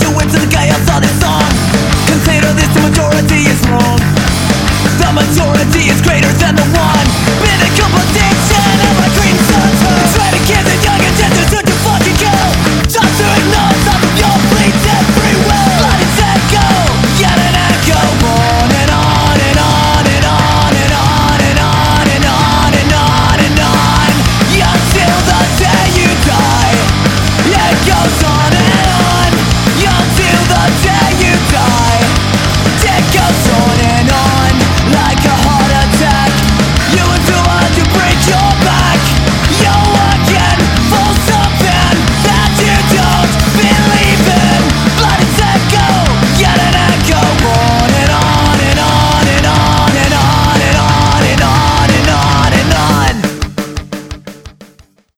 You went to the chaos saw this song. Consider this the majority is wrong. The majority is greater than the one. Been